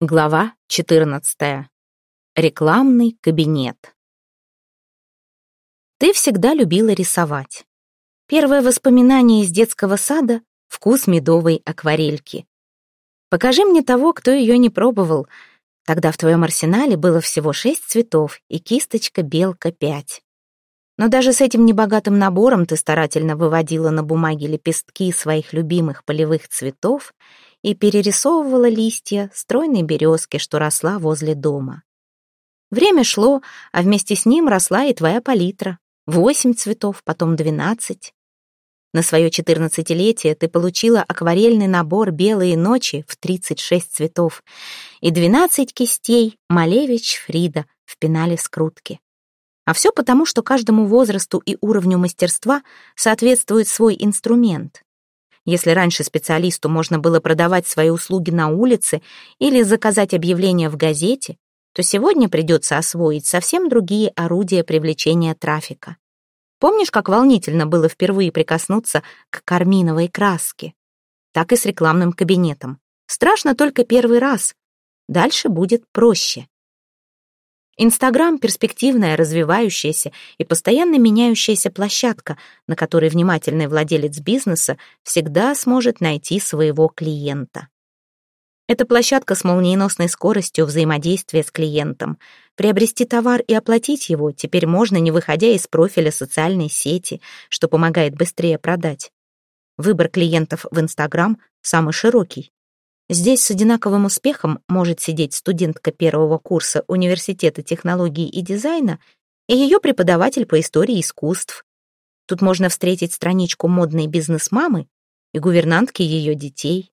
Глава 14. Рекламный кабинет. Ты всегда любила рисовать. Первое воспоминание из детского сада — вкус медовой акварельки. Покажи мне того, кто ее не пробовал. Тогда в твоем арсенале было всего шесть цветов и кисточка белка пять. Но даже с этим небогатым набором ты старательно выводила на бумаге лепестки своих любимых полевых цветов — и перерисовывала листья стройной березки, что росла возле дома. Время шло, а вместе с ним росла и твоя палитра. Восемь цветов, потом двенадцать. На свое четырнадцатилетие ты получила акварельный набор «Белые ночи» в тридцать шесть цветов и двенадцать кистей «Малевич Фрида» в пенале скрутки. А все потому, что каждому возрасту и уровню мастерства соответствует свой инструмент. Если раньше специалисту можно было продавать свои услуги на улице или заказать объявление в газете, то сегодня придется освоить совсем другие орудия привлечения трафика. Помнишь, как волнительно было впервые прикоснуться к карминовой краске? Так и с рекламным кабинетом. Страшно только первый раз. Дальше будет проще. Инстаграм — перспективная, развивающаяся и постоянно меняющаяся площадка, на которой внимательный владелец бизнеса всегда сможет найти своего клиента. Это площадка с молниеносной скоростью взаимодействия с клиентом. Приобрести товар и оплатить его теперь можно, не выходя из профиля социальной сети, что помогает быстрее продать. Выбор клиентов в Инстаграм самый широкий. Здесь с одинаковым успехом может сидеть студентка первого курса Университета технологий и дизайна и ее преподаватель по истории искусств. Тут можно встретить страничку модной бизнес-мамы и гувернантки ее детей.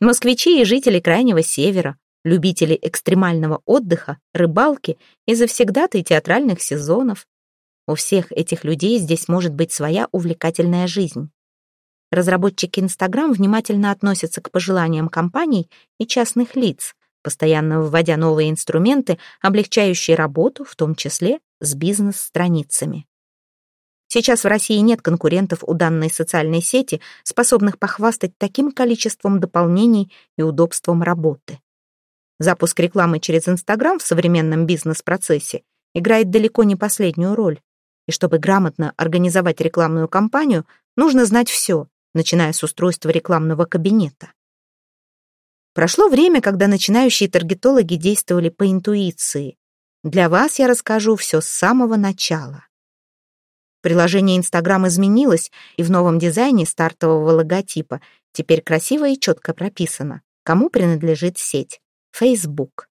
Москвичи и жители Крайнего Севера, любители экстремального отдыха, рыбалки и завсегдатой театральных сезонов. У всех этих людей здесь может быть своя увлекательная жизнь. Разработчики Instagram внимательно относятся к пожеланиям компаний и частных лиц, постоянно вводя новые инструменты, облегчающие работу, в том числе с бизнес-страницами. Сейчас в России нет конкурентов у данной социальной сети, способных похвастать таким количеством дополнений и удобством работы. Запуск рекламы через Instagram в современном бизнес-процессе играет далеко не последнюю роль. И чтобы грамотно организовать рекламную кампанию, нужно знать все, начиная с устройства рекламного кабинета. Прошло время, когда начинающие таргетологи действовали по интуиции. Для вас я расскажу все с самого начала. Приложение Instagram изменилось, и в новом дизайне стартового логотипа теперь красиво и четко прописано, кому принадлежит сеть — Facebook.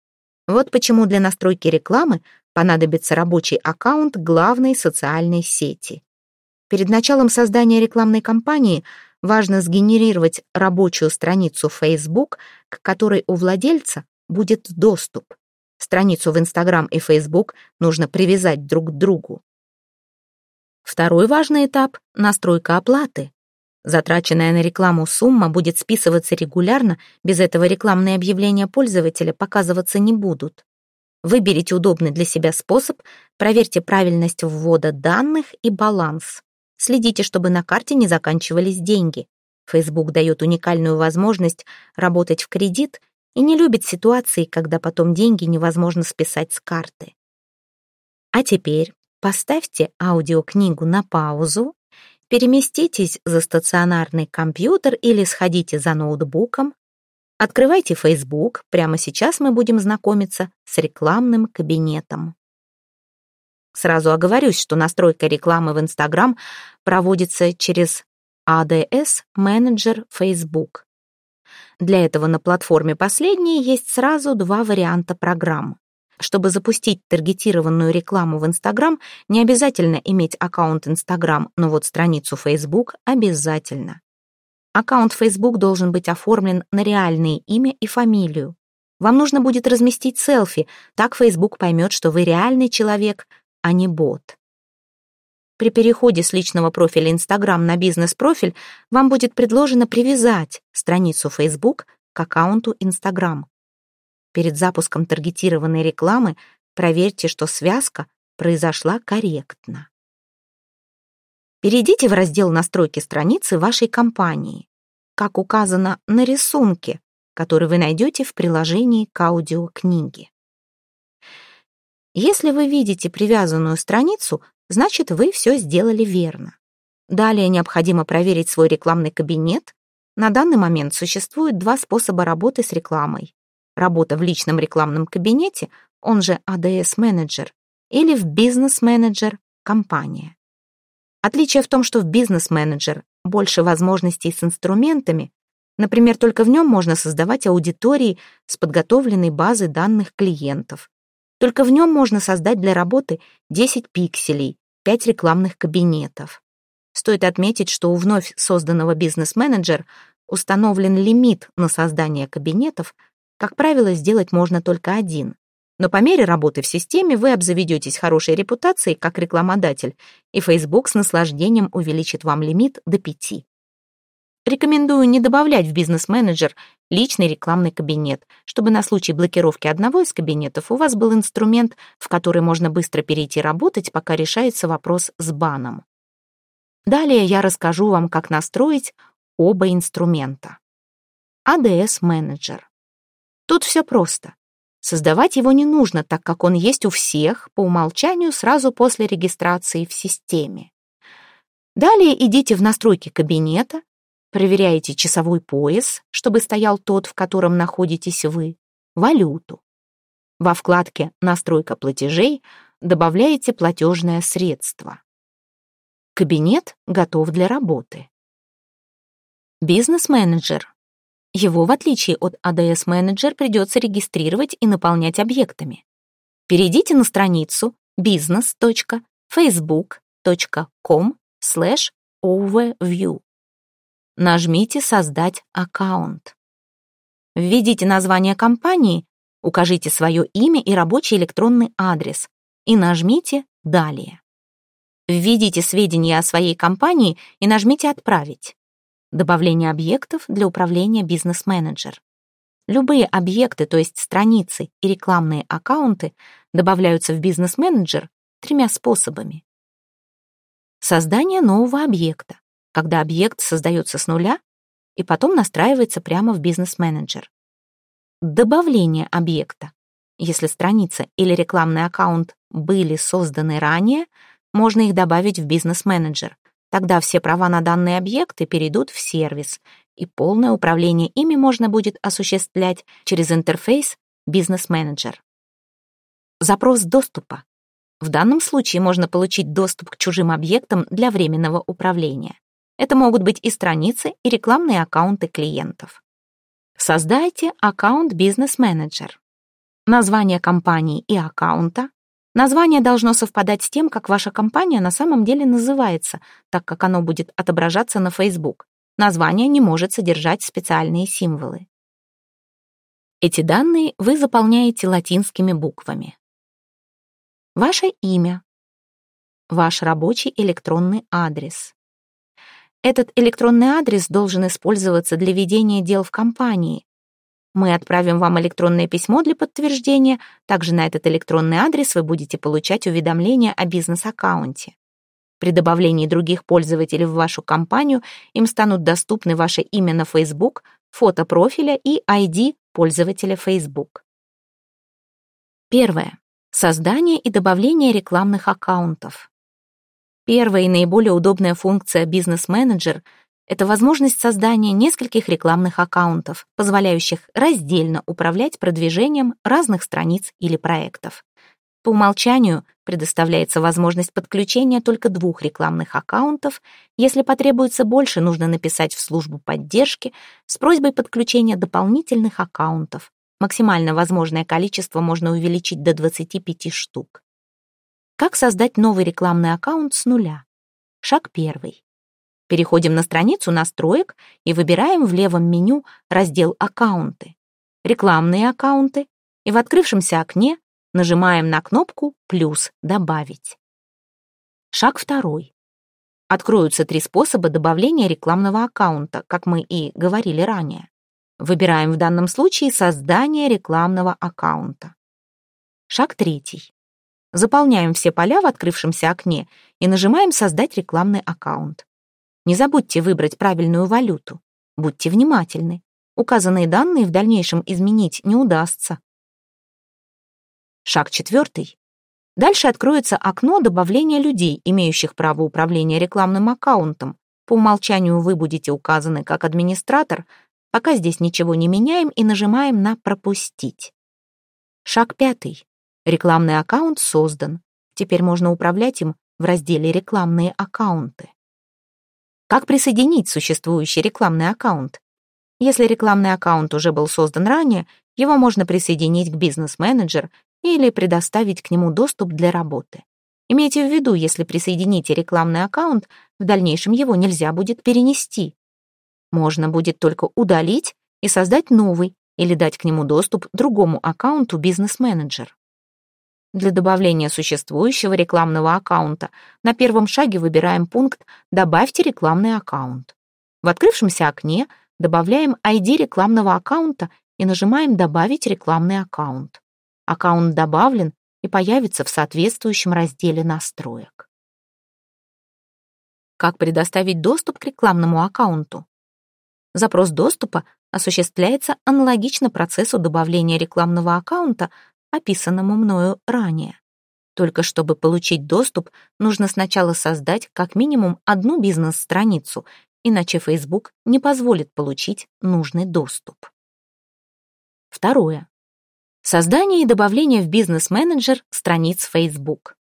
Вот почему для настройки рекламы понадобится рабочий аккаунт главной социальной сети. Перед началом создания рекламной кампании важно сгенерировать рабочую страницу Facebook, к которой у владельца будет доступ. Страницу в Instagram и Facebook нужно привязать друг к другу. Второй важный этап — настройка оплаты. Затраченная на рекламу сумма будет списываться регулярно, без этого рекламные объявления пользователя показываться не будут. Выберите удобный для себя способ, проверьте правильность ввода данных и баланс. Следите, чтобы на карте не заканчивались деньги. Facebook дает уникальную возможность работать в кредит и не любит ситуации, когда потом деньги невозможно списать с карты. А теперь поставьте аудиокнигу на паузу, переместитесь за стационарный компьютер или сходите за ноутбуком, открывайте Facebook, прямо сейчас мы будем знакомиться с рекламным кабинетом. Сразу оговорюсь, что настройка рекламы в Instagram проводится через ADS Manager Facebook. Для этого на платформе последней есть сразу два варианта программ. Чтобы запустить таргетированную рекламу в Instagram, не обязательно иметь аккаунт Instagram, но вот страницу Facebook обязательно. Аккаунт Facebook должен быть оформлен на реальное имя и фамилию. Вам нужно будет разместить селфи, так Facebook поймет, что вы реальный человек, а не бот. При переходе с личного профиля Instagram на бизнес-профиль вам будет предложено привязать страницу Facebook к аккаунту Instagram. Перед запуском таргетированной рекламы проверьте, что связка произошла корректно. Перейдите в раздел настройки страницы вашей компании. Как указано на рисунке, который вы найдете в приложении к аудиокниге. Если вы видите привязанную страницу, значит, вы все сделали верно. Далее необходимо проверить свой рекламный кабинет. На данный момент существует два способа работы с рекламой. Работа в личном рекламном кабинете, он же ADS-менеджер, или в бизнес-менеджер компания. Отличие в том, что в бизнес-менеджер больше возможностей с инструментами, например, только в нем можно создавать аудитории с подготовленной базой данных клиентов. Только в нем можно создать для работы 10 пикселей, 5 рекламных кабинетов. Стоит отметить, что у вновь созданного бизнес-менеджер установлен лимит на создание кабинетов, как правило, сделать можно только один. Но по мере работы в системе вы обзаведетесь хорошей репутацией как рекламодатель, и Facebook с наслаждением увеличит вам лимит до пяти. Рекомендую не добавлять в бизнес-менеджер личный рекламный кабинет, чтобы на случай блокировки одного из кабинетов у вас был инструмент, в который можно быстро перейти работать, пока решается вопрос с баном. Далее я расскажу вам, как настроить оба инструмента. ADS-менеджер. Тут все просто. Создавать его не нужно, так как он есть у всех по умолчанию сразу после регистрации в системе. Далее идите в настройки кабинета, Проверяете часовой пояс, чтобы стоял тот, в котором находитесь вы, валюту. Во вкладке «Настройка платежей» добавляете платежное средство. Кабинет готов для работы. Бизнес-менеджер. Его, в отличие от ADS-менеджер, придется регистрировать и наполнять объектами. Перейдите на страницу business.facebook.com overview нажмите «Создать аккаунт». Введите название компании, укажите свое имя и рабочий электронный адрес и нажмите «Далее». Введите сведения о своей компании и нажмите «Отправить». Добавление объектов для управления бизнес-менеджер. Любые объекты, то есть страницы и рекламные аккаунты, добавляются в бизнес-менеджер тремя способами. Создание нового объекта когда объект создается с нуля и потом настраивается прямо в бизнес-менеджер. Добавление объекта. Если страница или рекламный аккаунт были созданы ранее, можно их добавить в бизнес-менеджер. Тогда все права на данные объекты перейдут в сервис, и полное управление ими можно будет осуществлять через интерфейс бизнес-менеджер. Запрос доступа. В данном случае можно получить доступ к чужим объектам для временного управления. Это могут быть и страницы, и рекламные аккаунты клиентов. Создайте аккаунт бизнес-менеджер. Название компании и аккаунта. Название должно совпадать с тем, как ваша компания на самом деле называется, так как оно будет отображаться на Facebook. Название не может содержать специальные символы. Эти данные вы заполняете латинскими буквами. Ваше имя. Ваш рабочий электронный адрес. Этот электронный адрес должен использоваться для ведения дел в компании. Мы отправим вам электронное письмо для подтверждения. Также на этот электронный адрес вы будете получать уведомления о бизнес-аккаунте. При добавлении других пользователей в вашу компанию им станут доступны ваше имя на Facebook, фото профиля и ID пользователя Facebook. Первое. Создание и добавление рекламных аккаунтов. Первая и наиболее удобная функция бизнес-менеджер — это возможность создания нескольких рекламных аккаунтов, позволяющих раздельно управлять продвижением разных страниц или проектов. По умолчанию предоставляется возможность подключения только двух рекламных аккаунтов. Если потребуется больше, нужно написать в службу поддержки с просьбой подключения дополнительных аккаунтов. Максимально возможное количество можно увеличить до 25 штук. Как создать новый рекламный аккаунт с нуля? Шаг первый. Переходим на страницу настроек и выбираем в левом меню раздел «Аккаунты», «Рекламные аккаунты» и в открывшемся окне нажимаем на кнопку «Плюс добавить». Шаг второй. Откроются три способа добавления рекламного аккаунта, как мы и говорили ранее. Выбираем в данном случае создание рекламного аккаунта. Шаг третий. Заполняем все поля в открывшемся окне и нажимаем «Создать рекламный аккаунт». Не забудьте выбрать правильную валюту. Будьте внимательны. Указанные данные в дальнейшем изменить не удастся. Шаг четвертый. Дальше откроется окно добавления людей, имеющих право управления рекламным аккаунтом. По умолчанию вы будете указаны как администратор, пока здесь ничего не меняем и нажимаем на «Пропустить». Шаг пятый. Рекламный аккаунт создан. Теперь можно управлять им в разделе «Рекламные аккаунты». Как присоединить существующий рекламный аккаунт? Если рекламный аккаунт уже был создан ранее, его можно присоединить к бизнес-менеджер или предоставить к нему доступ для работы. Имейте в виду, если присоедините рекламный аккаунт, в дальнейшем его нельзя будет перенести. Можно будет только удалить и создать новый или дать к нему доступ другому аккаунту бизнес-менеджер. Для добавления существующего рекламного аккаунта на первом шаге выбираем пункт «Добавьте рекламный аккаунт». В открывшемся окне добавляем ID рекламного аккаунта и нажимаем «Добавить рекламный аккаунт». Аккаунт добавлен и появится в соответствующем разделе настроек. Как предоставить доступ к рекламному аккаунту? Запрос доступа осуществляется аналогично процессу добавления рекламного аккаунта, описанному мною ранее. Только чтобы получить доступ, нужно сначала создать как минимум одну бизнес-страницу, иначе Facebook не позволит получить нужный доступ. Второе. Создание и добавление в бизнес-менеджер страниц Facebook.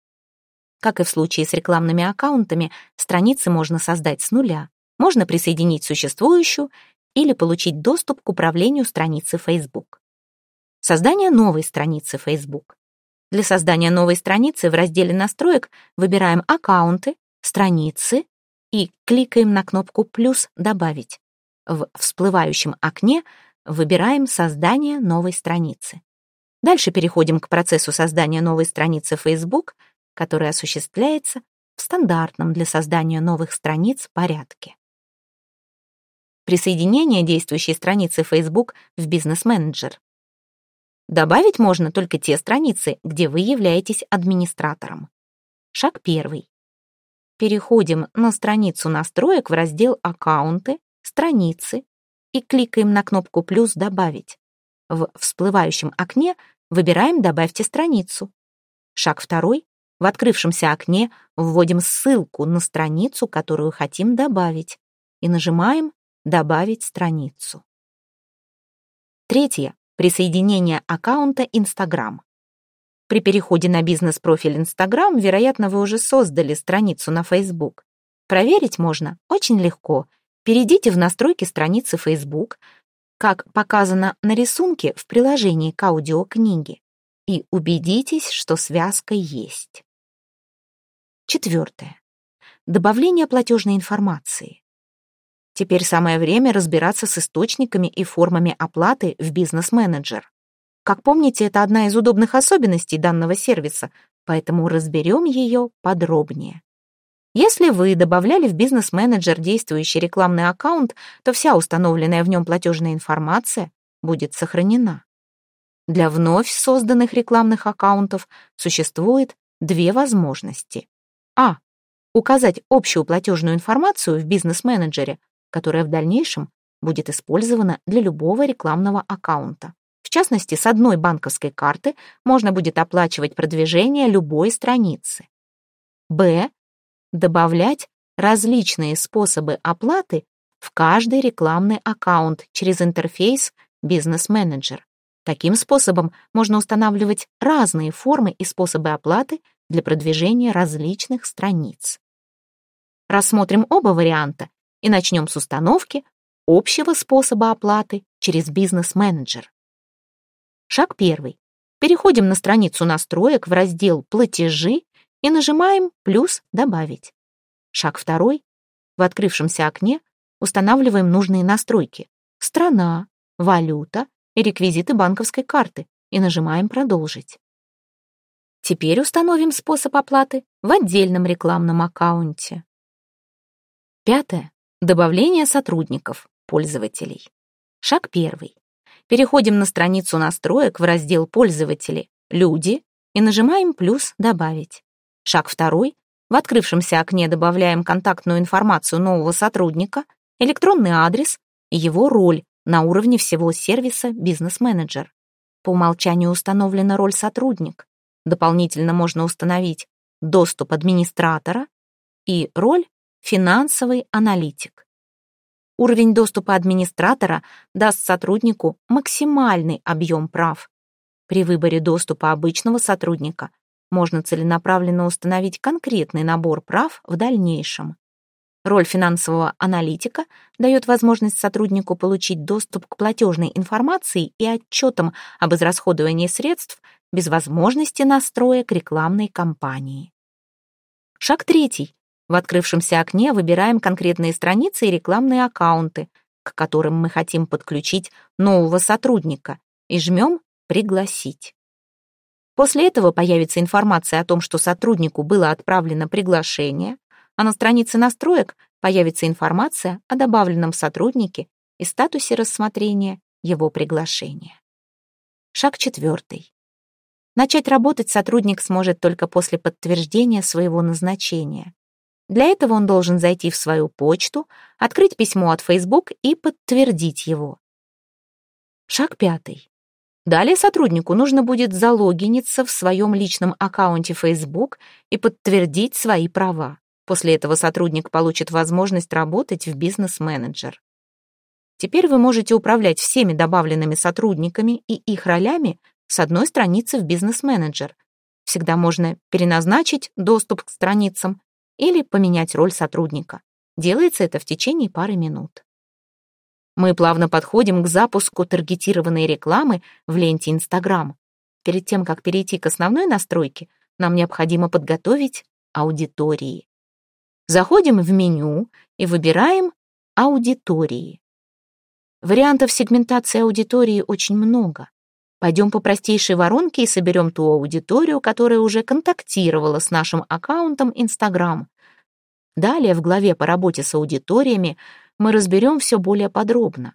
Как и в случае с рекламными аккаунтами, страницы можно создать с нуля, можно присоединить существующую или получить доступ к управлению страницы Facebook. Создание новой страницы Facebook. Для создания новой страницы в разделе настроек выбираем аккаунты, страницы и кликаем на кнопку «Плюс добавить». В всплывающем окне выбираем «Создание новой страницы». Дальше переходим к процессу создания новой страницы Facebook, который осуществляется в стандартном для создания новых страниц порядке. Присоединение действующей страницы Facebook в бизнес-менеджер. Добавить можно только те страницы, где вы являетесь администратором. Шаг первый. Переходим на страницу настроек в раздел «Аккаунты», «Страницы» и кликаем на кнопку «Плюс добавить». В всплывающем окне выбираем «Добавьте страницу». Шаг второй. В открывшемся окне вводим ссылку на страницу, которую хотим добавить, и нажимаем «Добавить страницу». Третье. Присоединение аккаунта Instagram. При переходе на бизнес-профиль Instagram, вероятно, вы уже создали страницу на Facebook. Проверить можно очень легко. Перейдите в настройки страницы Facebook, как показано на рисунке в приложении к аудиокниге, и убедитесь, что связка есть. Четвертое. Добавление платежной информации. Теперь самое время разбираться с источниками и формами оплаты в бизнес-менеджер. Как помните, это одна из удобных особенностей данного сервиса, поэтому разберем ее подробнее. Если вы добавляли в бизнес-менеджер действующий рекламный аккаунт, то вся установленная в нем платежная информация будет сохранена. Для вновь созданных рекламных аккаунтов существует две возможности. А. Указать общую платежную информацию в бизнес-менеджере, которая в дальнейшем будет использована для любого рекламного аккаунта. В частности, с одной банковской карты можно будет оплачивать продвижение любой страницы. Б добавлять различные способы оплаты в каждый рекламный аккаунт через интерфейс «Бизнес-менеджер». Таким способом можно устанавливать разные формы и способы оплаты для продвижения различных страниц. Рассмотрим оба варианта и начнем с установки общего способа оплаты через бизнес-менеджер. Шаг первый. Переходим на страницу настроек в раздел «Платежи» и нажимаем «Плюс добавить». Шаг второй. В открывшемся окне устанавливаем нужные настройки. Страна, валюта и реквизиты банковской карты и нажимаем «Продолжить». Теперь установим способ оплаты в отдельном рекламном аккаунте. Пятое. Добавление сотрудников, пользователей. Шаг первый. Переходим на страницу настроек в раздел «Пользователи», «Люди» и нажимаем «Плюс добавить». Шаг второй. В открывшемся окне добавляем контактную информацию нового сотрудника, электронный адрес и его роль на уровне всего сервиса бизнес-менеджер. По умолчанию установлена роль сотрудник. Дополнительно можно установить доступ администратора и роль финансовый аналитик. Уровень доступа администратора даст сотруднику максимальный объем прав. При выборе доступа обычного сотрудника можно целенаправленно установить конкретный набор прав в дальнейшем. Роль финансового аналитика дает возможность сотруднику получить доступ к платежной информации и отчетам об израсходовании средств без возможности настроек рекламной кампании. Шаг третий. В открывшемся окне выбираем конкретные страницы и рекламные аккаунты, к которым мы хотим подключить нового сотрудника, и жмем «Пригласить». После этого появится информация о том, что сотруднику было отправлено приглашение, а на странице настроек появится информация о добавленном сотруднике и статусе рассмотрения его приглашения. Шаг четвертый. Начать работать сотрудник сможет только после подтверждения своего назначения. Для этого он должен зайти в свою почту, открыть письмо от Facebook и подтвердить его. Шаг пятый. Далее сотруднику нужно будет залогиниться в своем личном аккаунте Facebook и подтвердить свои права. После этого сотрудник получит возможность работать в бизнес-менеджер. Теперь вы можете управлять всеми добавленными сотрудниками и их ролями с одной страницы в бизнес-менеджер. Всегда можно переназначить доступ к страницам или поменять роль сотрудника. Делается это в течение пары минут. Мы плавно подходим к запуску таргетированной рекламы в ленте Instagram. Перед тем, как перейти к основной настройке, нам необходимо подготовить аудитории. Заходим в меню и выбираем «Аудитории». Вариантов сегментации аудитории очень много. Пойдем по простейшей воронке и соберем ту аудиторию, которая уже контактировала с нашим аккаунтом Instagram. Далее в главе по работе с аудиториями мы разберем все более подробно.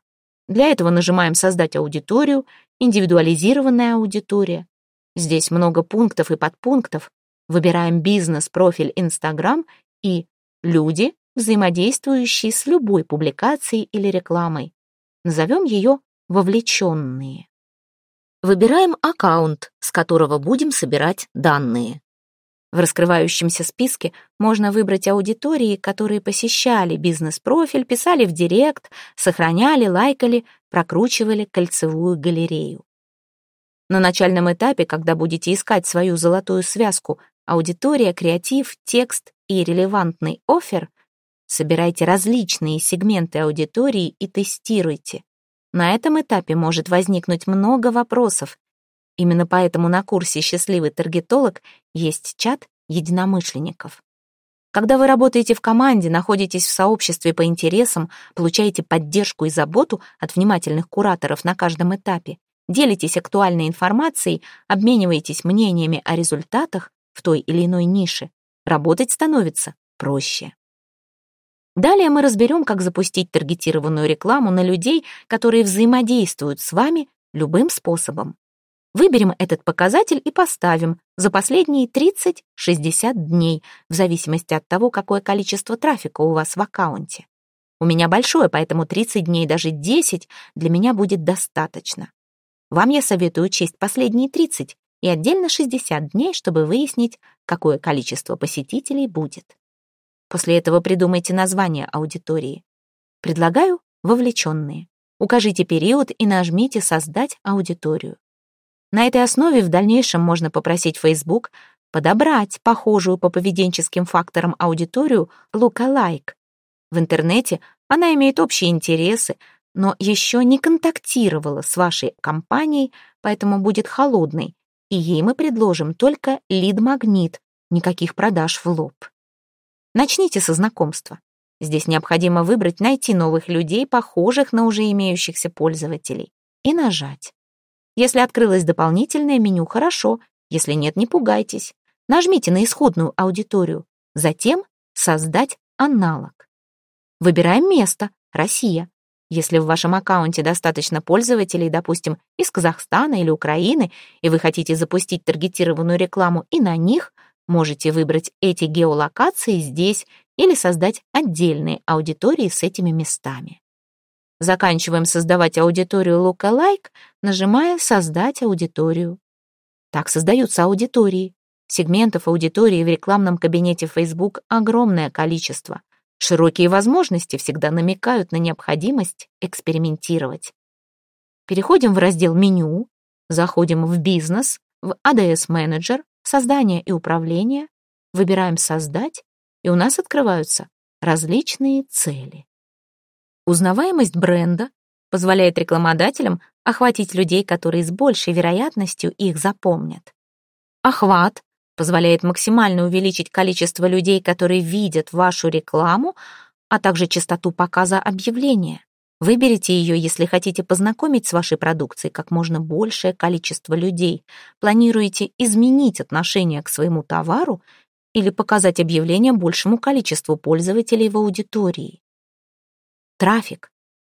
Для этого нажимаем «Создать аудиторию», «Индивидуализированная аудитория». Здесь много пунктов и подпунктов. Выбираем «Бизнес-профиль Инстаграм» и «Люди, взаимодействующие с любой публикацией или рекламой». Назовем ее «Вовлеченные». Выбираем аккаунт, с которого будем собирать данные. В раскрывающемся списке можно выбрать аудитории, которые посещали бизнес-профиль, писали в директ, сохраняли, лайкали, прокручивали кольцевую галерею. На начальном этапе, когда будете искать свою золотую связку аудитория, креатив, текст и релевантный офер, собирайте различные сегменты аудитории и тестируйте. На этом этапе может возникнуть много вопросов, Именно поэтому на курсе «Счастливый таргетолог» есть чат единомышленников. Когда вы работаете в команде, находитесь в сообществе по интересам, получаете поддержку и заботу от внимательных кураторов на каждом этапе, делитесь актуальной информацией, обмениваетесь мнениями о результатах в той или иной нише, работать становится проще. Далее мы разберем, как запустить таргетированную рекламу на людей, которые взаимодействуют с вами любым способом. Выберем этот показатель и поставим за последние 30-60 дней, в зависимости от того, какое количество трафика у вас в аккаунте. У меня большое, поэтому 30 дней, даже 10 для меня будет достаточно. Вам я советую учесть последние 30 и отдельно 60 дней, чтобы выяснить, какое количество посетителей будет. После этого придумайте название аудитории. Предлагаю «Вовлеченные». Укажите период и нажмите «Создать аудиторию». На этой основе в дальнейшем можно попросить Facebook подобрать похожую по поведенческим факторам аудиторию lookalike. В интернете она имеет общие интересы, но еще не контактировала с вашей компанией, поэтому будет холодной, и ей мы предложим только лид-магнит, никаких продаж в лоб. Начните со знакомства. Здесь необходимо выбрать «Найти новых людей, похожих на уже имеющихся пользователей» и нажать. Если открылось дополнительное меню, хорошо. Если нет, не пугайтесь. Нажмите на исходную аудиторию. Затем «Создать аналог». Выбираем место «Россия». Если в вашем аккаунте достаточно пользователей, допустим, из Казахстана или Украины, и вы хотите запустить таргетированную рекламу и на них, можете выбрать эти геолокации здесь или создать отдельные аудитории с этими местами. Заканчиваем создавать аудиторию Lookalike, нажимая «Создать аудиторию». Так создаются аудитории. Сегментов аудитории в рекламном кабинете Facebook огромное количество. Широкие возможности всегда намекают на необходимость экспериментировать. Переходим в раздел «Меню», заходим в «Бизнес», в ADS Manager, «Создание и управление», выбираем «Создать», и у нас открываются различные цели. Узнаваемость бренда позволяет рекламодателям охватить людей, которые с большей вероятностью их запомнят. Охват позволяет максимально увеличить количество людей, которые видят вашу рекламу, а также частоту показа объявления. Выберите ее, если хотите познакомить с вашей продукцией как можно большее количество людей, планируете изменить отношение к своему товару или показать объявление большему количеству пользователей в аудитории. Трафик.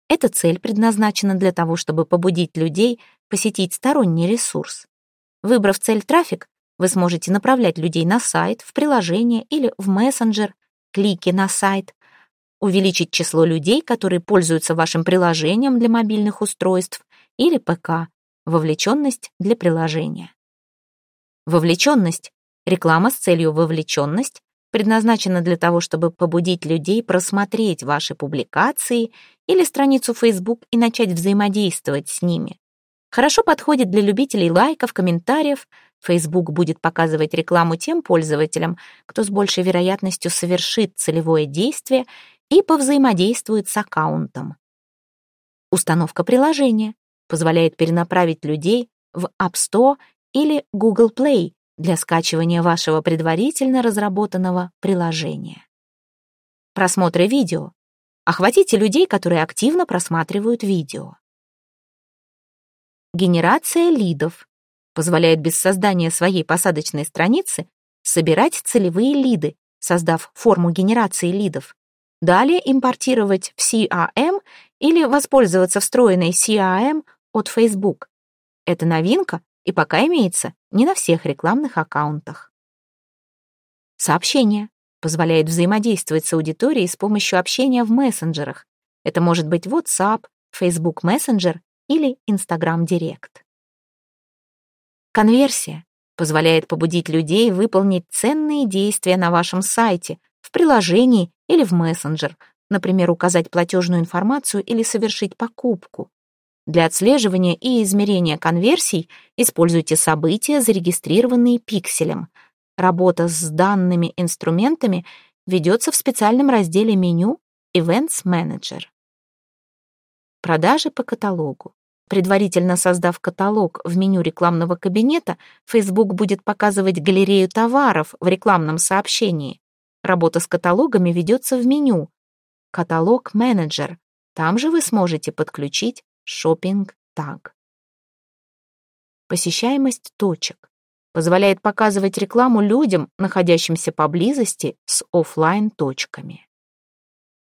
Эта цель предназначена для того, чтобы побудить людей посетить сторонний ресурс. Выбрав цель трафик, вы сможете направлять людей на сайт, в приложение или в мессенджер, клики на сайт, увеличить число людей, которые пользуются вашим приложением для мобильных устройств или ПК, вовлеченность для приложения. Вовлеченность – реклама с целью вовлеченность, предназначена для того, чтобы побудить людей просмотреть ваши публикации или страницу Facebook и начать взаимодействовать с ними. Хорошо подходит для любителей лайков, комментариев. Facebook будет показывать рекламу тем пользователям, кто с большей вероятностью совершит целевое действие и повзаимодействует с аккаунтом. Установка приложения позволяет перенаправить людей в App Store или Google Play для скачивания вашего предварительно разработанного приложения. Просмотры видео. Охватите людей, которые активно просматривают видео. Генерация лидов позволяет без создания своей посадочной страницы собирать целевые лиды, создав форму генерации лидов. Далее импортировать в CRM или воспользоваться встроенной CRM от Facebook. Эта новинка и пока имеется не на всех рекламных аккаунтах. Сообщение позволяет взаимодействовать с аудиторией с помощью общения в мессенджерах. Это может быть WhatsApp, Facebook Messenger или Instagram Direct. Конверсия позволяет побудить людей выполнить ценные действия на вашем сайте, в приложении или в мессенджер, например, указать платежную информацию или совершить покупку. Для отслеживания и измерения конверсий используйте события, зарегистрированные пикселем. Работа с данными инструментами ведется в специальном разделе меню Events Manager. Продажи по каталогу. Предварительно создав каталог в меню рекламного кабинета, Facebook будет показывать галерею товаров в рекламном сообщении. Работа с каталогами ведется в меню «Каталог менеджер». Там же вы сможете подключить Шопинг-таг. Посещаемость точек позволяет показывать рекламу людям, находящимся поблизости с офлайн точками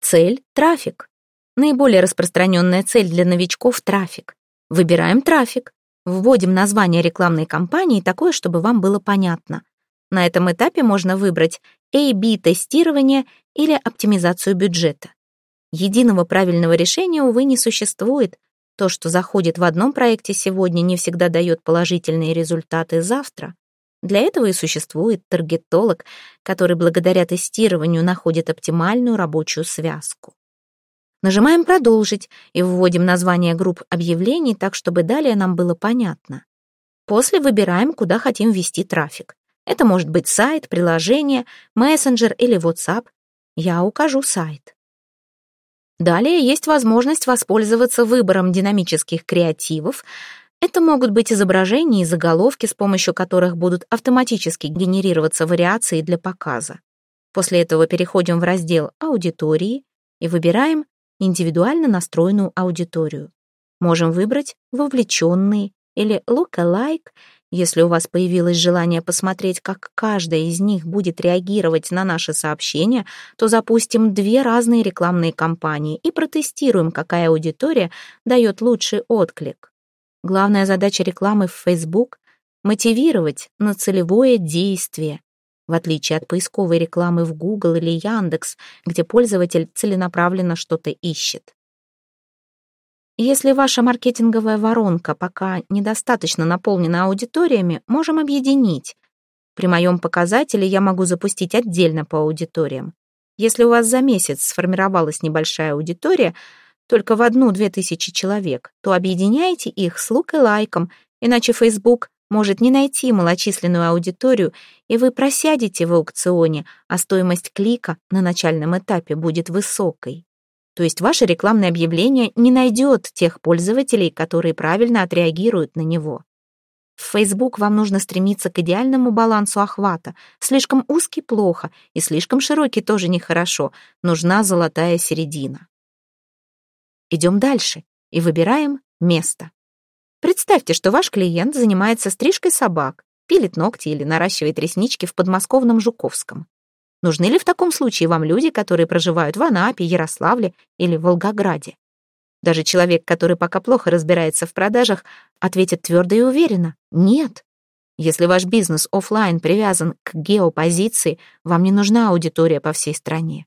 Цель — трафик. Наиболее распространенная цель для новичков — трафик. Выбираем трафик. Вводим название рекламной кампании такое, чтобы вам было понятно. На этом этапе можно выбрать A-B-тестирование или оптимизацию бюджета. Единого правильного решения, увы, не существует, то, что заходит в одном проекте сегодня, не всегда дает положительные результаты завтра. Для этого и существует таргетолог, который благодаря тестированию находит оптимальную рабочую связку. Нажимаем «Продолжить» и вводим название групп объявлений так, чтобы далее нам было понятно. После выбираем, куда хотим ввести трафик. Это может быть сайт, приложение, мессенджер или WhatsApp. Я укажу сайт. Далее есть возможность воспользоваться выбором динамических креативов. Это могут быть изображения и заголовки, с помощью которых будут автоматически генерироваться вариации для показа. После этого переходим в раздел «Аудитории» и выбираем индивидуально настроенную аудиторию. Можем выбрать «Вовлеченные» или «Lookalike», если у вас появилось желание посмотреть, как каждая из них будет реагировать на наши сообщения, то запустим две разные рекламные кампании и протестируем, какая аудитория дает лучший отклик. Главная задача рекламы в Facebook — мотивировать на целевое действие, в отличие от поисковой рекламы в Google или Яндекс, где пользователь целенаправленно что-то ищет. Если ваша маркетинговая воронка пока недостаточно наполнена аудиториями, можем объединить. При моем показателе я могу запустить отдельно по аудиториям. Если у вас за месяц сформировалась небольшая аудитория, только в одну-две тысячи человек, то объединяйте их с лук и лайком, иначе Facebook может не найти малочисленную аудиторию, и вы просядете в аукционе, а стоимость клика на начальном этапе будет высокой. То есть ваше рекламное объявление не найдет тех пользователей, которые правильно отреагируют на него. В Facebook вам нужно стремиться к идеальному балансу охвата. Слишком узкий – плохо, и слишком широкий тоже нехорошо. Нужна золотая середина. Идем дальше и выбираем место. Представьте, что ваш клиент занимается стрижкой собак, пилит ногти или наращивает реснички в подмосковном Жуковском. Нужны ли в таком случае вам люди, которые проживают в Анапе, Ярославле или Волгограде? Даже человек, который пока плохо разбирается в продажах, ответит твердо и уверенно «нет». Если ваш бизнес офлайн привязан к геопозиции, вам не нужна аудитория по всей стране.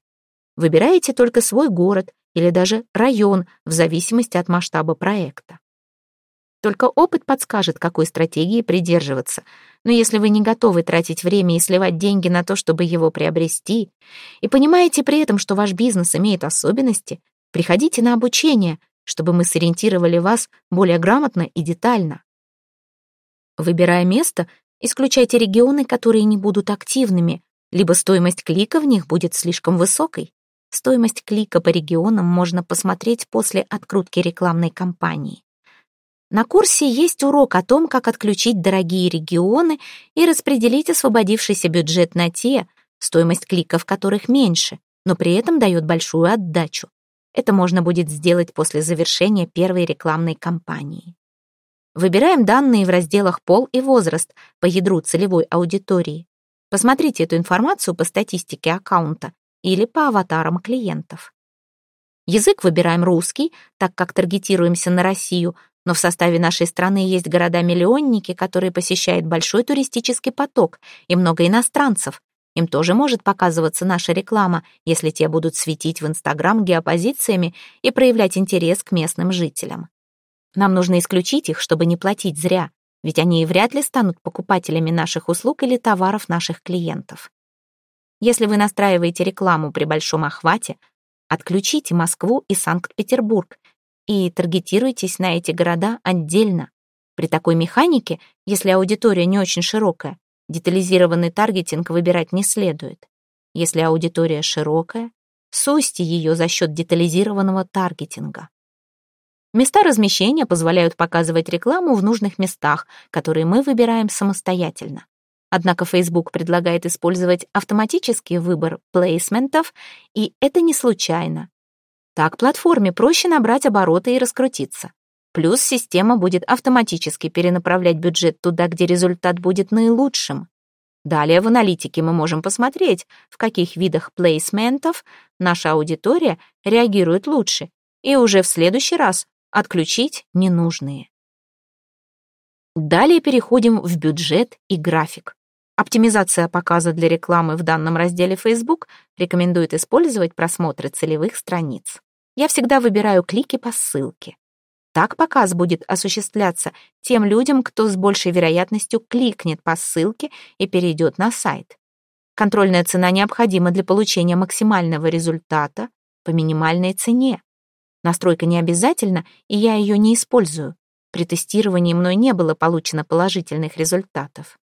Выбираете только свой город или даже район в зависимости от масштаба проекта. Только опыт подскажет, какой стратегии придерживаться. Но если вы не готовы тратить время и сливать деньги на то, чтобы его приобрести, и понимаете при этом, что ваш бизнес имеет особенности, приходите на обучение, чтобы мы сориентировали вас более грамотно и детально. Выбирая место, исключайте регионы, которые не будут активными, либо стоимость клика в них будет слишком высокой. Стоимость клика по регионам можно посмотреть после открутки рекламной кампании. На курсе есть урок о том, как отключить дорогие регионы и распределить освободившийся бюджет на те, стоимость кликов которых меньше, но при этом дает большую отдачу. Это можно будет сделать после завершения первой рекламной кампании. Выбираем данные в разделах «Пол» и «Возраст» по ядру целевой аудитории. Посмотрите эту информацию по статистике аккаунта или по аватарам клиентов. Язык выбираем русский, так как таргетируемся на Россию, но в составе нашей страны есть города-миллионники, которые посещают большой туристический поток и много иностранцев. Им тоже может показываться наша реклама, если те будут светить в Инстаграм геопозициями и проявлять интерес к местным жителям. Нам нужно исключить их, чтобы не платить зря, ведь они и вряд ли станут покупателями наших услуг или товаров наших клиентов. Если вы настраиваете рекламу при большом охвате, отключите Москву и Санкт-Петербург и таргетируйтесь на эти города отдельно. При такой механике, если аудитория не очень широкая, детализированный таргетинг выбирать не следует. Если аудитория широкая, сусьте ее за счет детализированного таргетинга. Места размещения позволяют показывать рекламу в нужных местах, которые мы выбираем самостоятельно. Однако Facebook предлагает использовать автоматический выбор плейсментов, и это не случайно. Так платформе проще набрать обороты и раскрутиться. Плюс система будет автоматически перенаправлять бюджет туда, где результат будет наилучшим. Далее в аналитике мы можем посмотреть, в каких видах плейсментов наша аудитория реагирует лучше, и уже в следующий раз отключить ненужные. Далее переходим в бюджет и график. Оптимизация показа для рекламы в данном разделе Facebook рекомендует использовать просмотры целевых страниц. Я всегда выбираю клики по ссылке. Так показ будет осуществляться тем людям, кто с большей вероятностью кликнет по ссылке и перейдет на сайт. Контрольная цена необходима для получения максимального результата по минимальной цене. Настройка не обязательна, и я ее не использую. При тестировании мной не было получено положительных результатов.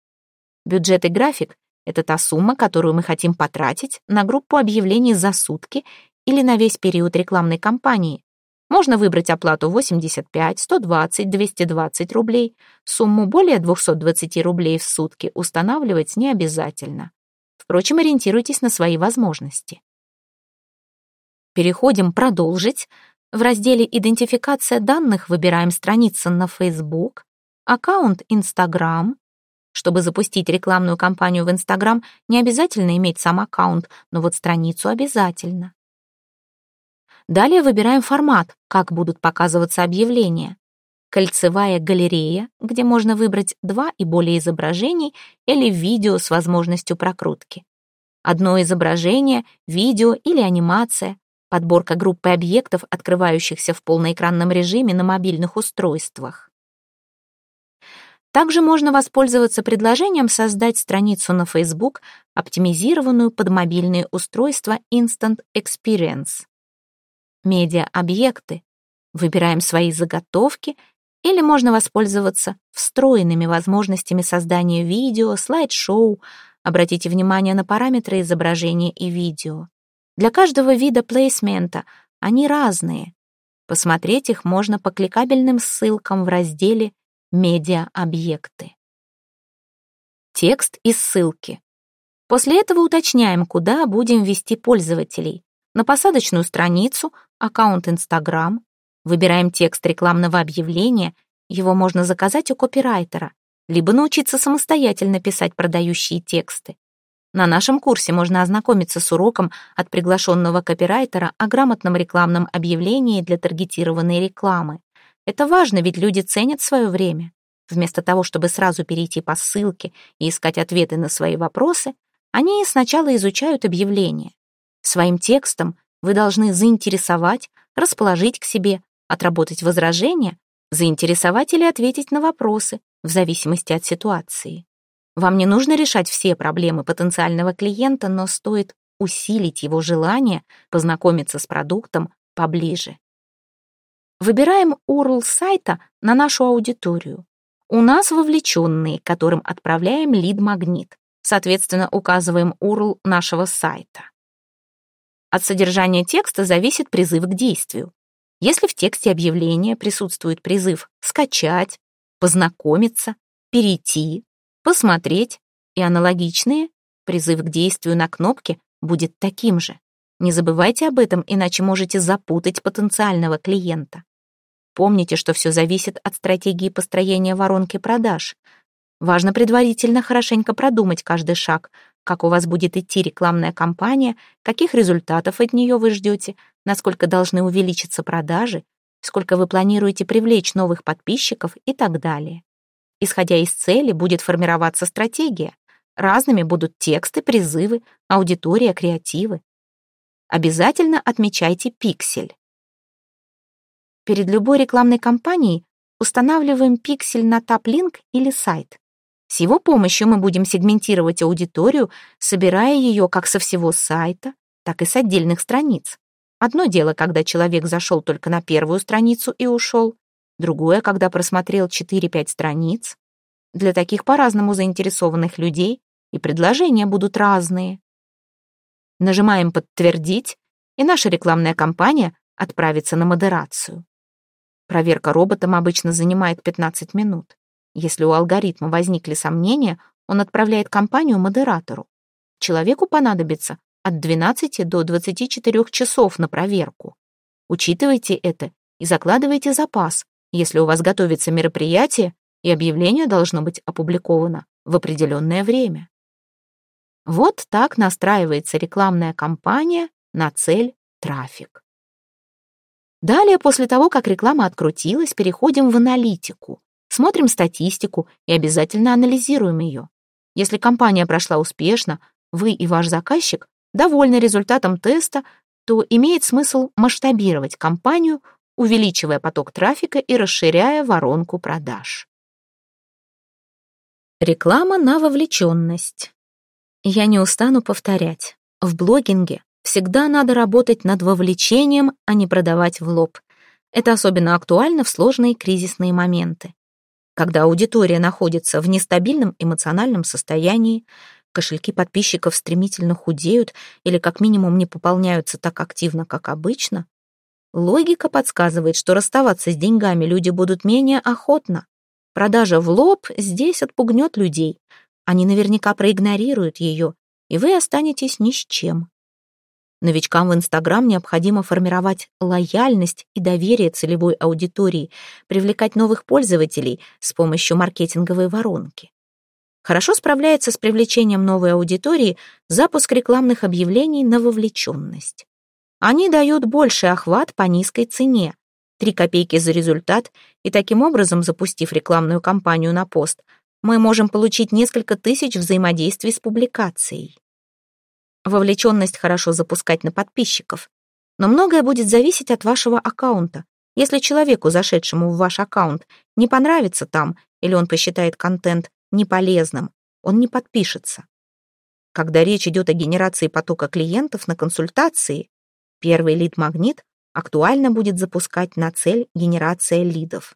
Бюджет и график — это та сумма, которую мы хотим потратить на группу объявлений за сутки или на весь период рекламной кампании. Можно выбрать оплату 85, 120, 220 рублей. Сумму более 220 рублей в сутки устанавливать не обязательно. Впрочем, ориентируйтесь на свои возможности. Переходим «Продолжить». В разделе «Идентификация данных» выбираем страницы на Facebook, аккаунт Instagram, чтобы запустить рекламную кампанию в Инстаграм, не обязательно иметь сам аккаунт, но вот страницу обязательно. Далее выбираем формат, как будут показываться объявления. Кольцевая галерея, где можно выбрать два и более изображений или видео с возможностью прокрутки. Одно изображение, видео или анимация. подборка группы объектов, открывающихся в полноэкранном режиме на мобильных устройствах. Также можно воспользоваться предложением создать страницу на Facebook, оптимизированную под мобильные устройства Instant Experience. Медиа-объекты. Выбираем свои заготовки или можно воспользоваться встроенными возможностями создания видео, слайд-шоу. Обратите внимание на параметры изображения и видео. Для каждого вида плейсмента они разные. Посмотреть их можно по кликабельным ссылкам в разделе «Медиа-объекты». Текст и ссылки. После этого уточняем, куда будем ввести пользователей. На посадочную страницу, аккаунт Instagram. Выбираем текст рекламного объявления, его можно заказать у копирайтера, либо научиться самостоятельно писать продающие тексты. На нашем курсе можно ознакомиться с уроком от приглашенного копирайтера о грамотном рекламном объявлении для таргетированной рекламы. Это важно, ведь люди ценят свое время. Вместо того, чтобы сразу перейти по ссылке и искать ответы на свои вопросы, они сначала изучают объявление. Своим текстом вы должны заинтересовать, расположить к себе, отработать возражения, заинтересовать или ответить на вопросы, в зависимости от ситуации. Вам не нужно решать все проблемы потенциального клиента, но стоит усилить его желание познакомиться с продуктом поближе. Выбираем URL сайта на нашу аудиторию. У нас вовлеченные, которым отправляем лид-магнит. Соответственно, указываем URL нашего сайта. От содержания текста зависит призыв к действию. Если в тексте объявления присутствует призыв «скачать», «познакомиться», «перейти», посмотреть и аналогичные, призыв к действию на кнопке будет таким же. Не забывайте об этом, иначе можете запутать потенциального клиента. Помните, что все зависит от стратегии построения воронки продаж. Важно предварительно хорошенько продумать каждый шаг, как у вас будет идти рекламная кампания, каких результатов от нее вы ждете, насколько должны увеличиться продажи, сколько вы планируете привлечь новых подписчиков и так далее. Исходя из цели, будет формироваться стратегия. Разными будут тексты, призывы, аудитория, креативы. Обязательно отмечайте пиксель. Перед любой рекламной кампанией устанавливаем пиксель на тап-линк или сайт. С его помощью мы будем сегментировать аудиторию, собирая ее как со всего сайта, так и с отдельных страниц. Одно дело, когда человек зашел только на первую страницу и ушел, другое, когда просмотрел 4-5 страниц. Для таких по-разному заинтересованных людей и предложения будут разные. Нажимаем «Подтвердить», и наша рекламная кампания отправится на модерацию. Проверка роботом обычно занимает 15 минут. Если у алгоритма возникли сомнения, он отправляет компанию модератору. Человеку понадобится от 12 до 24 часов на проверку. Учитывайте это и закладывайте запас, если у вас готовится мероприятие, и объявление должно быть опубликовано в определенное время. Вот так настраивается рекламная кампания на цель трафик. Далее, после того, как реклама открутилась, переходим в аналитику. Смотрим статистику и обязательно анализируем ее. Если кампания прошла успешно, вы и ваш заказчик довольны результатом теста, то имеет смысл масштабировать кампанию, увеличивая поток трафика и расширяя воронку продаж. Реклама на вовлеченность. Я не устану повторять. В блогинге всегда надо работать над вовлечением, а не продавать в лоб. Это особенно актуально в сложные кризисные моменты. Когда аудитория находится в нестабильном эмоциональном состоянии, кошельки подписчиков стремительно худеют или как минимум не пополняются так активно, как обычно, Логика подсказывает, что расставаться с деньгами люди будут менее охотно. Продажа в лоб здесь отпугнет людей. Они наверняка проигнорируют ее, и вы останетесь ни с чем. Новичкам в Инстаграм необходимо формировать лояльность и доверие целевой аудитории, привлекать новых пользователей с помощью маркетинговой воронки. Хорошо справляется с привлечением новой аудитории запуск рекламных объявлений на вовлеченность. Они дают больший охват по низкой цене. Три копейки за результат, и таким образом, запустив рекламную кампанию на пост, мы можем получить несколько тысяч взаимодействий с публикацией. Вовлеченность хорошо запускать на подписчиков. Но многое будет зависеть от вашего аккаунта. Если человеку, зашедшему в ваш аккаунт, не понравится там, или он посчитает контент неполезным, он не подпишется. Когда речь идет о генерации потока клиентов на консультации, первый лид-магнит актуально будет запускать на цель генерация лидов.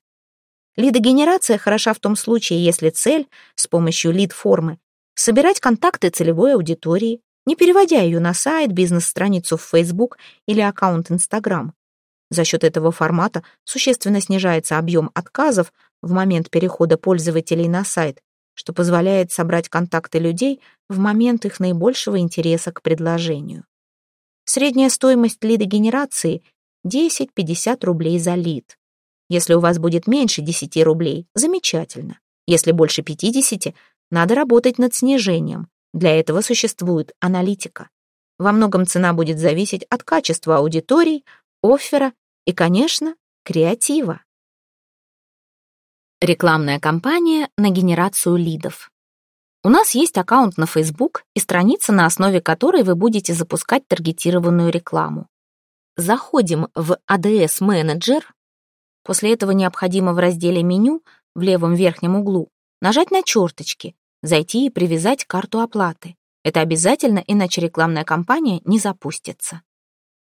Лидогенерация хороша в том случае, если цель с помощью лид-формы собирать контакты целевой аудитории, не переводя ее на сайт, бизнес-страницу в Facebook или аккаунт Instagram. За счет этого формата существенно снижается объем отказов в момент перехода пользователей на сайт, что позволяет собрать контакты людей в момент их наибольшего интереса к предложению. Средняя стоимость лидогенерации 10-50 рублей за лид. Если у вас будет меньше 10 рублей, замечательно. Если больше 50, надо работать над снижением. Для этого существует аналитика. Во многом цена будет зависеть от качества аудиторий, оффера и, конечно, креатива. Рекламная кампания на генерацию лидов. У нас есть аккаунт на Facebook и страница, на основе которой вы будете запускать таргетированную рекламу. Заходим в ADS Manager. После этого необходимо в разделе «Меню» в левом верхнем углу нажать на черточки, зайти и привязать карту оплаты. Это обязательно, иначе рекламная кампания не запустится.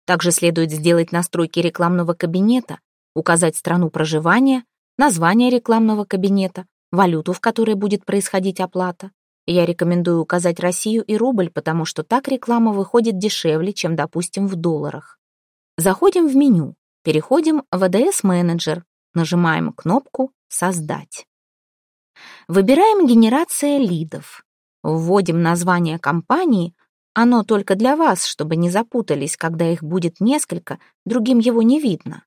Также следует сделать настройки рекламного кабинета, указать страну проживания, название рекламного кабинета, валюту, в которой будет происходить оплата. Я рекомендую указать Россию и рубль, потому что так реклама выходит дешевле, чем, допустим, в долларах. Заходим в меню, переходим в ADS менеджер нажимаем кнопку «Создать». Выбираем «Генерация лидов». Вводим название компании, оно только для вас, чтобы не запутались, когда их будет несколько, другим его не видно.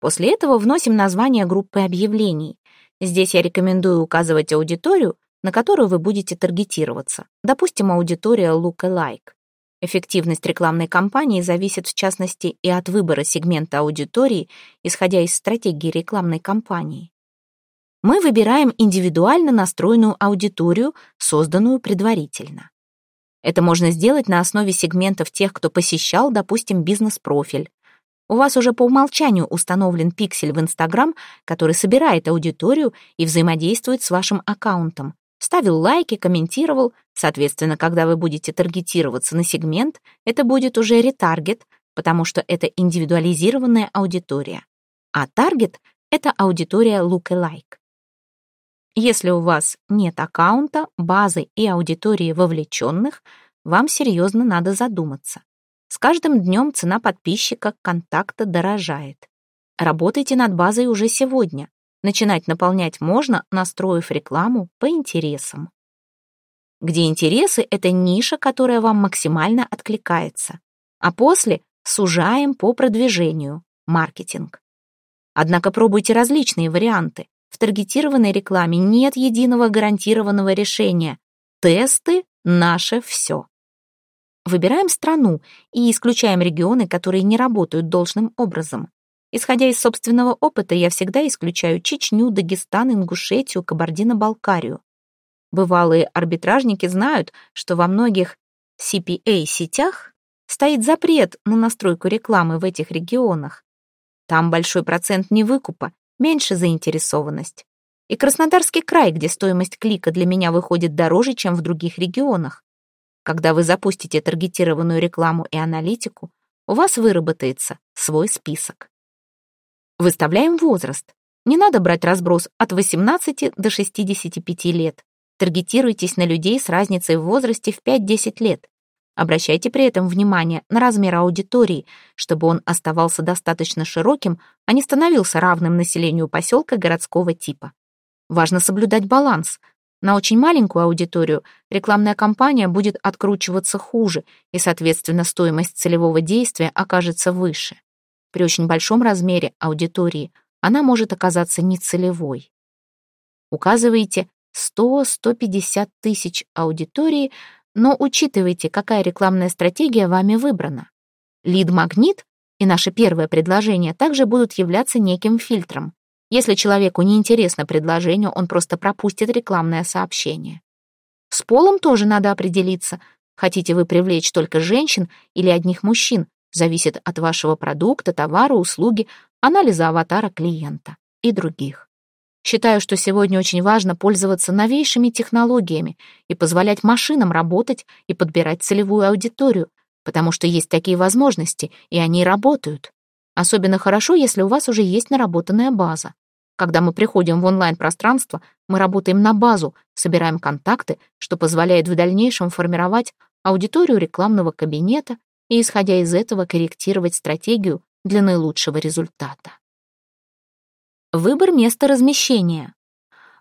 После этого вносим название группы объявлений. Здесь я рекомендую указывать аудиторию, на которую вы будете таргетироваться. Допустим, аудитория Lookalike. Эффективность рекламной кампании зависит в частности и от выбора сегмента аудитории, исходя из стратегии рекламной кампании. Мы выбираем индивидуально настроенную аудиторию, созданную предварительно. Это можно сделать на основе сегментов тех, кто посещал, допустим, бизнес-профиль. У вас уже по умолчанию установлен пиксель в Instagram, который собирает аудиторию и взаимодействует с вашим аккаунтом ставил лайки, комментировал. Соответственно, когда вы будете таргетироваться на сегмент, это будет уже ретаргет, потому что это индивидуализированная аудитория. А таргет — это аудитория lookalike. Если у вас нет аккаунта, базы и аудитории вовлеченных, вам серьезно надо задуматься. С каждым днем цена подписчика контакта дорожает. Работайте над базой уже сегодня. Начинать наполнять можно, настроив рекламу по интересам. Где интересы — это ниша, которая вам максимально откликается. А после сужаем по продвижению, маркетинг. Однако пробуйте различные варианты. В таргетированной рекламе нет единого гарантированного решения. Тесты — наше все. Выбираем страну и исключаем регионы, которые не работают должным образом. Исходя из собственного опыта, я всегда исключаю Чечню, Дагестан, Ингушетию, Кабардино-Балкарию. Бывалые арбитражники знают, что во многих CPA-сетях стоит запрет на настройку рекламы в этих регионах. Там большой процент невыкупа, меньше заинтересованность. И Краснодарский край, где стоимость клика для меня выходит дороже, чем в других регионах. Когда вы запустите таргетированную рекламу и аналитику, у вас выработается свой список. Выставляем возраст. Не надо брать разброс от 18 до 65 лет. Таргетируйтесь на людей с разницей в возрасте в 5-10 лет. Обращайте при этом внимание на размер аудитории, чтобы он оставался достаточно широким, а не становился равным населению поселка городского типа. Важно соблюдать баланс. На очень маленькую аудиторию рекламная кампания будет откручиваться хуже, и, соответственно, стоимость целевого действия окажется выше. При очень большом размере аудитории она может оказаться нецелевой. Указываете 100-150 тысяч аудитории, но учитывайте, какая рекламная стратегия вами выбрана. Лид-магнит и наше первое предложение также будут являться неким фильтром. Если человеку не интересно предложение, он просто пропустит рекламное сообщение. С полом тоже надо определиться. Хотите вы привлечь только женщин или одних мужчин, Зависит от вашего продукта, товара, услуги, анализа аватара клиента и других. Считаю, что сегодня очень важно пользоваться новейшими технологиями и позволять машинам работать и подбирать целевую аудиторию, потому что есть такие возможности, и они работают. Особенно хорошо, если у вас уже есть наработанная база. Когда мы приходим в онлайн-пространство, мы работаем на базу, собираем контакты, что позволяет в дальнейшем формировать аудиторию рекламного кабинета и, исходя из этого, корректировать стратегию для наилучшего результата. Выбор места размещения.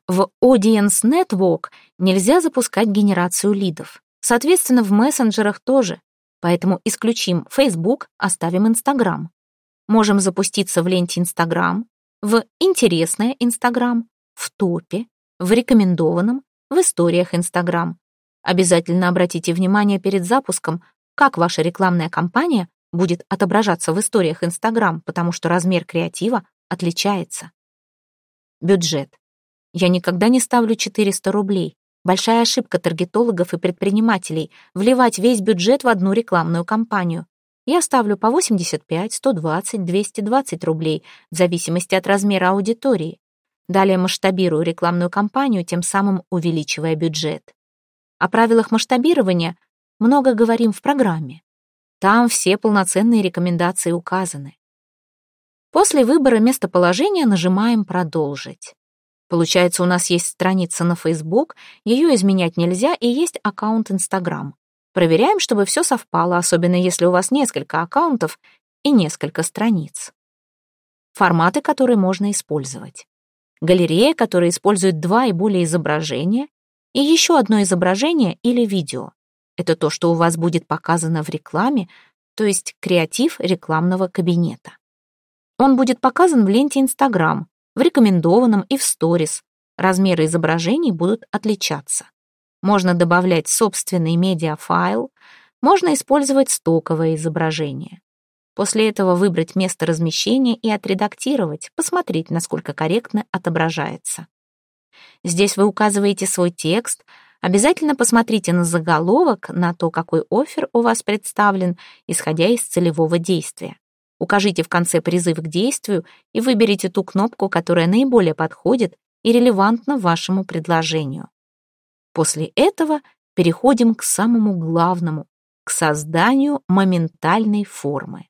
В Audience Network нельзя запускать генерацию лидов. Соответственно, в мессенджерах тоже. Поэтому исключим Facebook, оставим Instagram. Можем запуститься в ленте Instagram, в «Интересное Инстаграм», в «Топе», в «Рекомендованном», в «Историях Инстаграм». Обязательно обратите внимание перед запуском, как ваша рекламная кампания будет отображаться в историях Инстаграм, потому что размер креатива отличается. Бюджет. Я никогда не ставлю 400 рублей. Большая ошибка таргетологов и предпринимателей — вливать весь бюджет в одну рекламную кампанию. Я ставлю по 85, 120, 220 рублей в зависимости от размера аудитории. Далее масштабирую рекламную кампанию, тем самым увеличивая бюджет. О правилах масштабирования много говорим в программе. Там все полноценные рекомендации указаны. После выбора местоположения нажимаем «Продолжить». Получается, у нас есть страница на Facebook, ее изменять нельзя, и есть аккаунт Instagram. Проверяем, чтобы все совпало, особенно если у вас несколько аккаунтов и несколько страниц. Форматы, которые можно использовать. Галерея, которая использует два и более изображения, и еще одно изображение или видео. Это то, что у вас будет показано в рекламе, то есть креатив рекламного кабинета. Он будет показан в ленте Instagram, в рекомендованном и в сторис. Размеры изображений будут отличаться. Можно добавлять собственный медиафайл, можно использовать стоковое изображение. После этого выбрать место размещения и отредактировать, посмотреть, насколько корректно отображается. Здесь вы указываете свой текст, обязательно посмотрите на заголовок, на то, какой офер у вас представлен, исходя из целевого действия. Укажите в конце призыв к действию и выберите ту кнопку, которая наиболее подходит и релевантна вашему предложению. После этого переходим к самому главному, к созданию моментальной формы.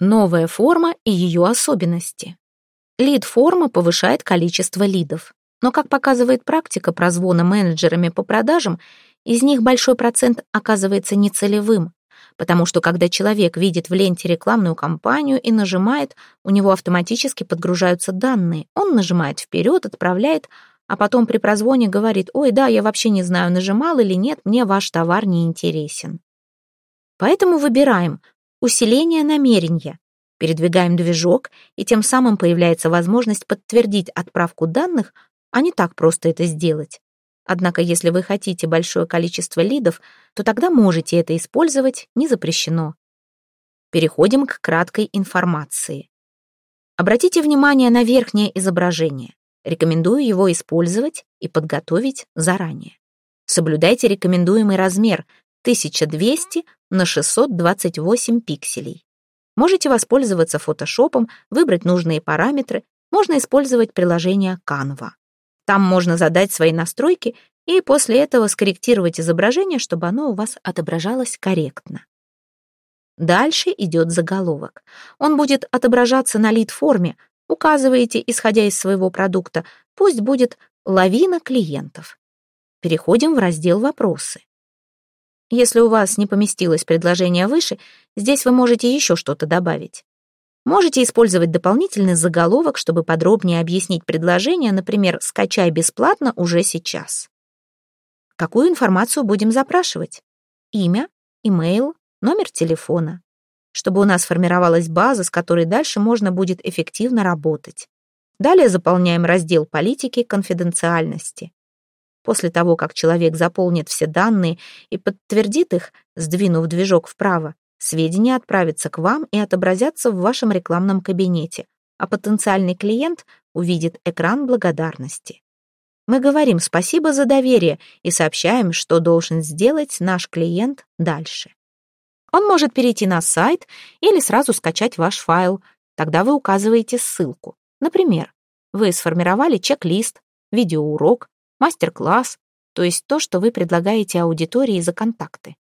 Новая форма и ее особенности. Лид-форма повышает количество лидов. Но, как показывает практика прозвона менеджерами по продажам, из них большой процент оказывается нецелевым, потому что когда человек видит в ленте рекламную кампанию и нажимает, у него автоматически подгружаются данные. Он нажимает вперед, отправляет, а потом при прозвоне говорит «Ой, да, я вообще не знаю, нажимал или нет, мне ваш товар не интересен». Поэтому выбираем усиление намерения, передвигаем движок, и тем самым появляется возможность подтвердить отправку данных, а не так просто это сделать. Однако, если вы хотите большое количество лидов, то тогда можете это использовать, не запрещено. Переходим к краткой информации. Обратите внимание на верхнее изображение. Рекомендую его использовать и подготовить заранее. Соблюдайте рекомендуемый размер 1200 на 628 пикселей. Можете воспользоваться фотошопом, выбрать нужные параметры, можно использовать приложение Canva. Там можно задать свои настройки и после этого скорректировать изображение, чтобы оно у вас отображалось корректно. Дальше идет заголовок. Он будет отображаться на лид-форме, Указываете, исходя из своего продукта, пусть будет лавина клиентов. Переходим в раздел «Вопросы». Если у вас не поместилось предложение выше, здесь вы можете еще что-то добавить. Можете использовать дополнительный заголовок, чтобы подробнее объяснить предложение, например, «Скачай бесплатно уже сейчас». Какую информацию будем запрашивать? Имя, имейл, номер телефона чтобы у нас формировалась база, с которой дальше можно будет эффективно работать. Далее заполняем раздел политики конфиденциальности. После того, как человек заполнит все данные и подтвердит их, сдвинув движок вправо, сведения отправятся к вам и отобразятся в вашем рекламном кабинете, а потенциальный клиент увидит экран благодарности. Мы говорим спасибо за доверие и сообщаем, что должен сделать наш клиент дальше. Он может перейти на сайт или сразу скачать ваш файл. Тогда вы указываете ссылку. Например, вы сформировали чек-лист, видеоурок, мастер-класс, то есть то, что вы предлагаете аудитории за контакты.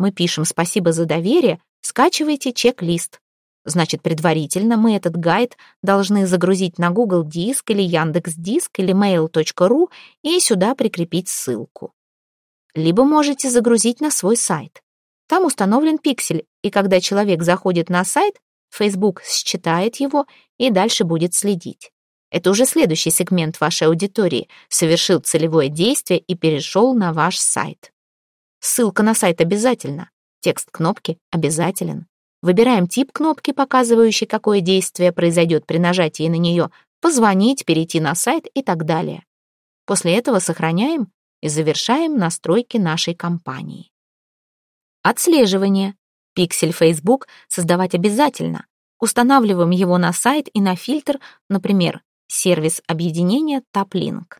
Мы пишем «Спасибо за доверие», скачивайте чек-лист. Значит, предварительно мы этот гайд должны загрузить на Google Диск или Яндекс Диск или mail.ru и сюда прикрепить ссылку. Либо можете загрузить на свой сайт. Там установлен пиксель, и когда человек заходит на сайт, Facebook считает его и дальше будет следить. Это уже следующий сегмент вашей аудитории, совершил целевое действие и перешел на ваш сайт. Ссылка на сайт обязательно. Текст кнопки обязателен. Выбираем тип кнопки, показывающий, какое действие произойдет при нажатии на нее, позвонить, перейти на сайт и так далее. После этого сохраняем и завершаем настройки нашей компании. Отслеживание. Пиксель Facebook создавать обязательно. Устанавливаем его на сайт и на фильтр, например, сервис объединения TapLink.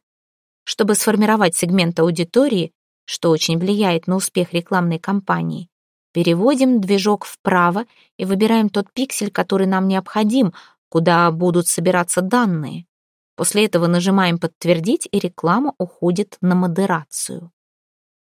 Чтобы сформировать сегмент аудитории, что очень влияет на успех рекламной кампании, переводим движок вправо и выбираем тот пиксель, который нам необходим, куда будут собираться данные. После этого нажимаем «Подтвердить», и реклама уходит на модерацию.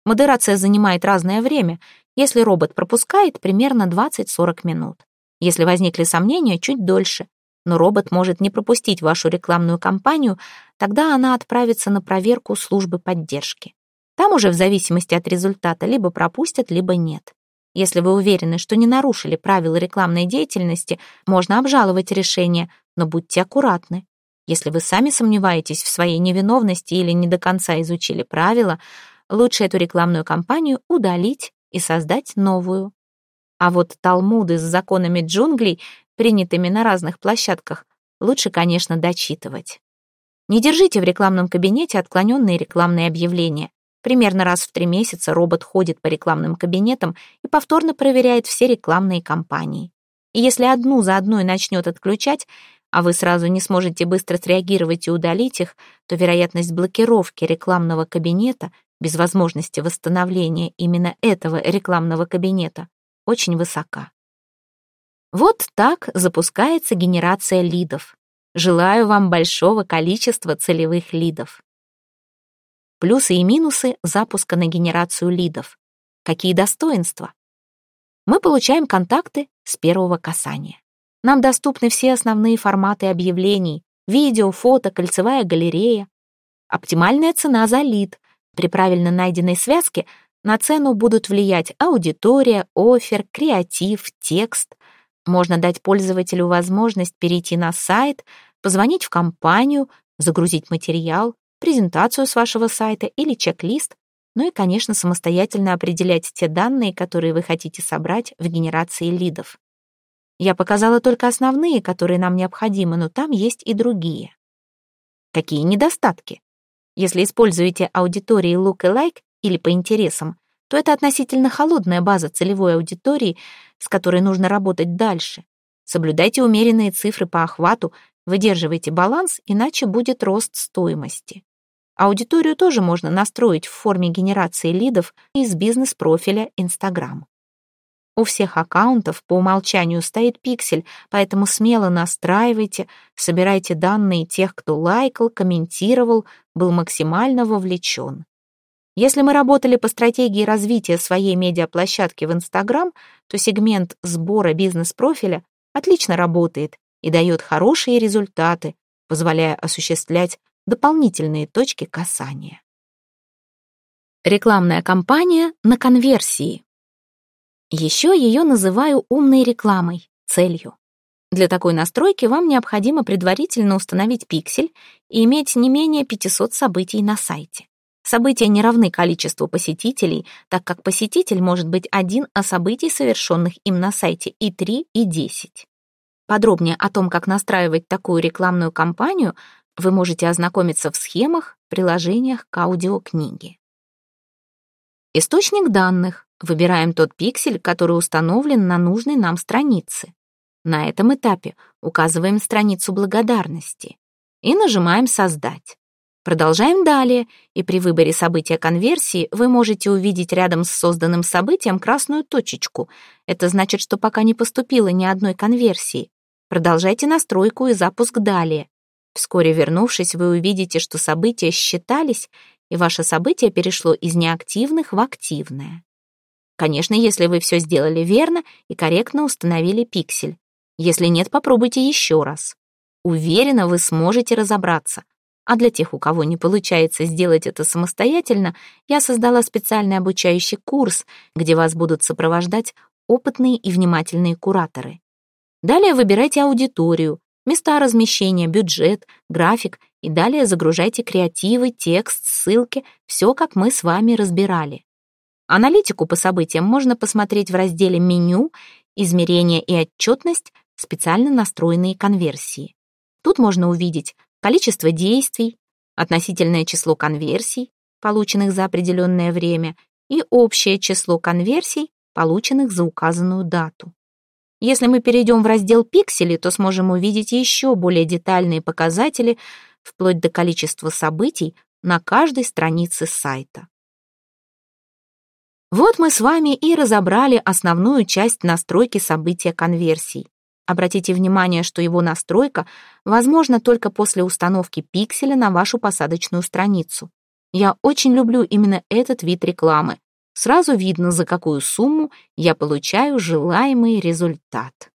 Модерация занимает разное время. Если робот пропускает, примерно 20-40 минут. Если возникли сомнения, чуть дольше но робот может не пропустить вашу рекламную кампанию, тогда она отправится на проверку службы поддержки. Там уже в зависимости от результата либо пропустят, либо нет. Если вы уверены, что не нарушили правила рекламной деятельности, можно обжаловать решение, но будьте аккуратны. Если вы сами сомневаетесь в своей невиновности или не до конца изучили правила, лучше эту рекламную кампанию удалить и создать новую. А вот талмуды с законами джунглей принятыми на разных площадках, лучше, конечно, дочитывать. Не держите в рекламном кабинете отклоненные рекламные объявления. Примерно раз в три месяца робот ходит по рекламным кабинетам и повторно проверяет все рекламные кампании. И если одну за одной начнет отключать, а вы сразу не сможете быстро среагировать и удалить их, то вероятность блокировки рекламного кабинета без возможности восстановления именно этого рекламного кабинета очень высока. Вот так запускается генерация лидов. Желаю вам большого количества целевых лидов. Плюсы и минусы запуска на генерацию лидов. Какие достоинства? Мы получаем контакты с первого касания. Нам доступны все основные форматы объявлений, видео, фото, кольцевая галерея. Оптимальная цена за лид. При правильно найденной связке на цену будут влиять аудитория, офер, креатив, текст, можно дать пользователю возможность перейти на сайт, позвонить в компанию, загрузить материал, презентацию с вашего сайта или чек-лист, ну и, конечно, самостоятельно определять те данные, которые вы хотите собрать в генерации лидов. Я показала только основные, которые нам необходимы, но там есть и другие. Какие недостатки? Если используете аудитории look-alike или по интересам, то это относительно холодная база целевой аудитории, с которой нужно работать дальше. Соблюдайте умеренные цифры по охвату, выдерживайте баланс, иначе будет рост стоимости. Аудиторию тоже можно настроить в форме генерации лидов из бизнес-профиля Instagram. У всех аккаунтов по умолчанию стоит пиксель, поэтому смело настраивайте, собирайте данные тех, кто лайкал, комментировал, был максимально вовлечен. Если мы работали по стратегии развития своей медиаплощадки в Инстаграм, то сегмент сбора бизнес-профиля отлично работает и дает хорошие результаты, позволяя осуществлять дополнительные точки касания. Рекламная кампания на конверсии. Еще ее называю умной рекламой, целью. Для такой настройки вам необходимо предварительно установить пиксель и иметь не менее 500 событий на сайте. События не равны количеству посетителей, так как посетитель может быть один, а событий, совершенных им на сайте, и три, и десять. Подробнее о том, как настраивать такую рекламную кампанию, вы можете ознакомиться в схемах, приложениях к аудиокниге. Источник данных. Выбираем тот пиксель, который установлен на нужной нам странице. На этом этапе указываем страницу благодарности и нажимаем «Создать». Продолжаем далее, и при выборе события конверсии вы можете увидеть рядом с созданным событием красную точечку. Это значит, что пока не поступило ни одной конверсии. Продолжайте настройку и запуск далее. Вскоре вернувшись, вы увидите, что события считались, и ваше событие перешло из неактивных в активное. Конечно, если вы все сделали верно и корректно установили пиксель. Если нет, попробуйте еще раз. Уверена, вы сможете разобраться. А для тех, у кого не получается сделать это самостоятельно, я создала специальный обучающий курс, где вас будут сопровождать опытные и внимательные кураторы. Далее выбирайте аудиторию, места размещения, бюджет, график и далее загружайте креативы, текст, ссылки, все, как мы с вами разбирали. Аналитику по событиям можно посмотреть в разделе «Меню», «Измерение и отчетность», специально настроенные конверсии. Тут можно увидеть количество действий, относительное число конверсий, полученных за определенное время, и общее число конверсий, полученных за указанную дату. Если мы перейдем в раздел «Пиксели», то сможем увидеть еще более детальные показатели, вплоть до количества событий на каждой странице сайта. Вот мы с вами и разобрали основную часть настройки события конверсий. Обратите внимание, что его настройка возможна только после установки пикселя на вашу посадочную страницу. Я очень люблю именно этот вид рекламы. Сразу видно, за какую сумму я получаю желаемый результат.